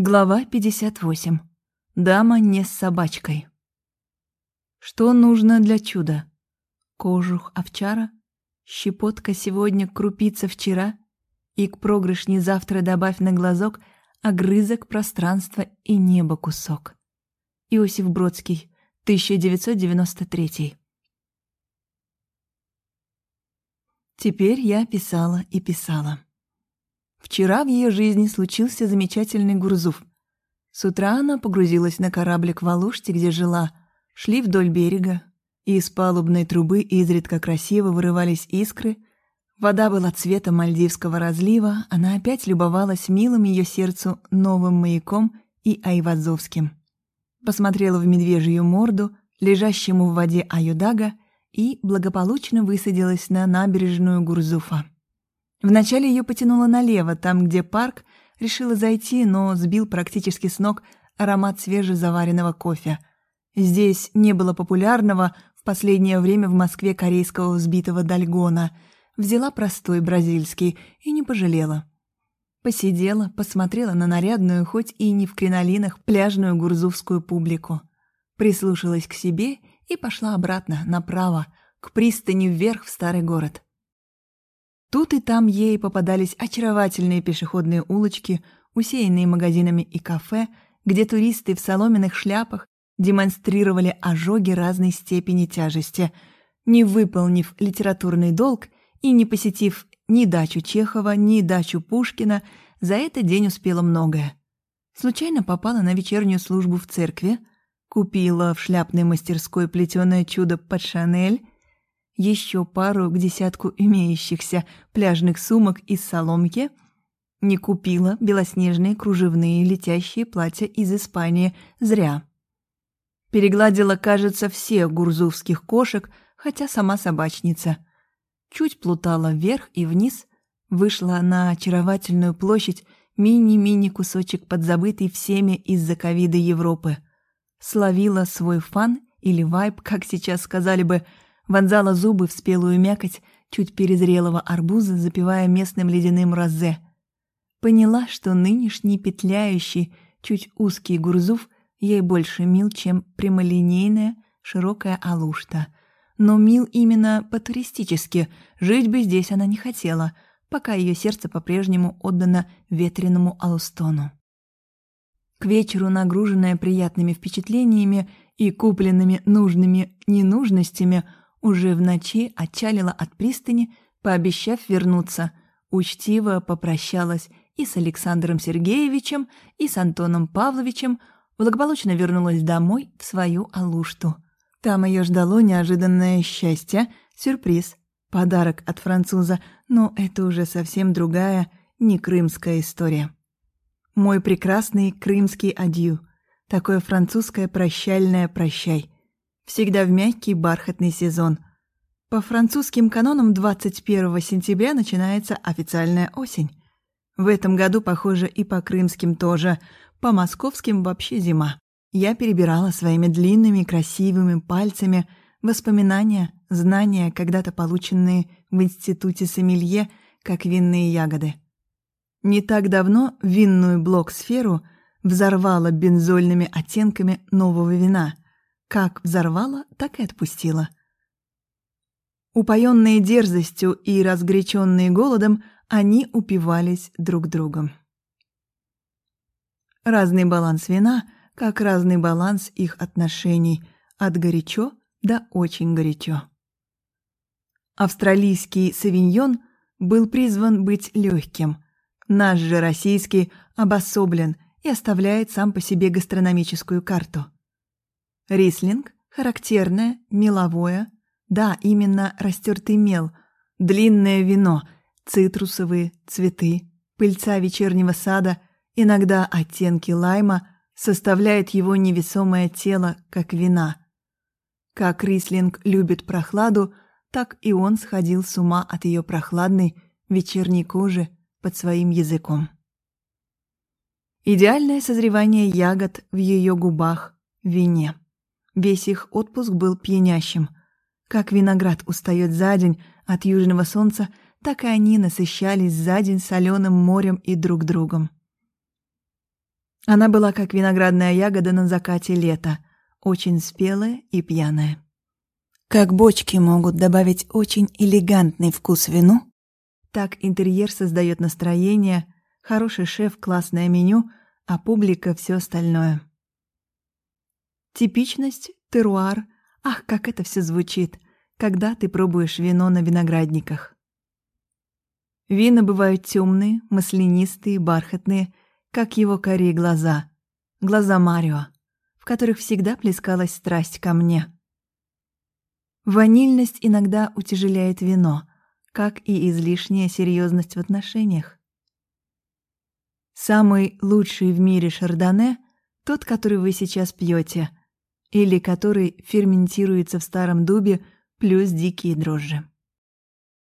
Глава 58. Дама не с собачкой. Что нужно для чуда? Кожух овчара, щепотка сегодня, крупица вчера, и к прогрышне завтра добавь на глазок огрызок пространства и небо кусок. Иосиф Бродский, 1993. Теперь я писала и писала. Вчера в ее жизни случился замечательный Гурзуф. С утра она погрузилась на кораблик в Алуште, где жила, шли вдоль берега, и из палубной трубы изредка красиво вырывались искры. Вода была цвета мальдивского разлива, она опять любовалась милым ее сердцу новым маяком и Айвазовским. Посмотрела в медвежью морду, лежащему в воде Аюдага, и благополучно высадилась на набережную Гурзуфа. Вначале ее потянуло налево, там, где парк, решила зайти, но сбил практически с ног аромат свежезаваренного кофе. Здесь не было популярного в последнее время в Москве корейского взбитого дальгона. Взяла простой бразильский и не пожалела. Посидела, посмотрела на нарядную, хоть и не в кринолинах, пляжную гурзувскую публику. Прислушалась к себе и пошла обратно, направо, к пристани вверх в старый город. Тут и там ей попадались очаровательные пешеходные улочки, усеянные магазинами и кафе, где туристы в соломенных шляпах демонстрировали ожоги разной степени тяжести, не выполнив литературный долг и не посетив ни дачу Чехова, ни дачу Пушкина, за этот день успела многое. Случайно попала на вечернюю службу в церкви, купила в шляпной мастерской плетеное чудо под Шанель еще пару к десятку имеющихся пляжных сумок из соломки, не купила белоснежные кружевные летящие платья из Испании зря. Перегладила, кажется, всех гурзувских кошек, хотя сама собачница. Чуть плутала вверх и вниз, вышла на очаровательную площадь, мини-мини кусочек подзабытый всеми из-за ковида Европы. Словила свой фан или вайб, как сейчас сказали бы, вонзала зубы в спелую мякоть чуть перезрелого арбуза, запивая местным ледяным розе. Поняла, что нынешний петляющий, чуть узкий гурзуф ей больше мил, чем прямолинейная, широкая алушта. Но мил именно по-туристически, жить бы здесь она не хотела, пока ее сердце по-прежнему отдано ветреному Алустону. К вечеру, нагруженная приятными впечатлениями и купленными нужными ненужностями, уже в ночи отчалила от пристани, пообещав вернуться, учтиво попрощалась и с Александром Сергеевичем, и с Антоном Павловичем, благополучно вернулась домой в свою Алушту. Там ее ждало неожиданное счастье, сюрприз, подарок от француза, но это уже совсем другая, не крымская история. Мой прекрасный крымский адью, такое французское прощальное прощай — всегда в мягкий бархатный сезон. По французским канонам 21 сентября начинается официальная осень. В этом году, похоже, и по крымским тоже, по московским вообще зима. Я перебирала своими длинными красивыми пальцами воспоминания, знания, когда-то полученные в институте сомелье, как винные ягоды. Не так давно винную блок-сферу взорвала бензольными оттенками нового вина — как взорвала, так и отпустила. Упоенные дерзостью и разгоряченные голодом, они упивались друг другом. Разный баланс вина, как разный баланс их отношений, от горячо до очень горячо. Австралийский савиньон был призван быть легким, наш же российский обособлен и оставляет сам по себе гастрономическую карту – Рислинг – характерное, меловое, да, именно растертый мел, длинное вино, цитрусовые, цветы, пыльца вечернего сада, иногда оттенки лайма составляют его невесомое тело, как вина. Как Рислинг любит прохладу, так и он сходил с ума от ее прохладной вечерней кожи под своим языком. Идеальное созревание ягод в ее губах, вине. Весь их отпуск был пьянящим. Как виноград устает за день от южного солнца, так и они насыщались за день соленым морем и друг другом. Она была как виноградная ягода на закате лета, очень спелая и пьяная. Как бочки могут добавить очень элегантный вкус вину, так интерьер создает настроение, хороший шеф, классное меню, а публика — все остальное. Типичность, теруар, ах, как это все звучит, когда ты пробуешь вино на виноградниках. Вина бывают темные, маслянистые, бархатные, как его корей глаза, глаза Марио, в которых всегда плескалась страсть ко мне. Ванильность иногда утяжеляет вино, как и излишняя серьезность в отношениях. Самый лучший в мире шардоне — тот, который вы сейчас пьете, или который ферментируется в старом дубе плюс дикие дрожжи.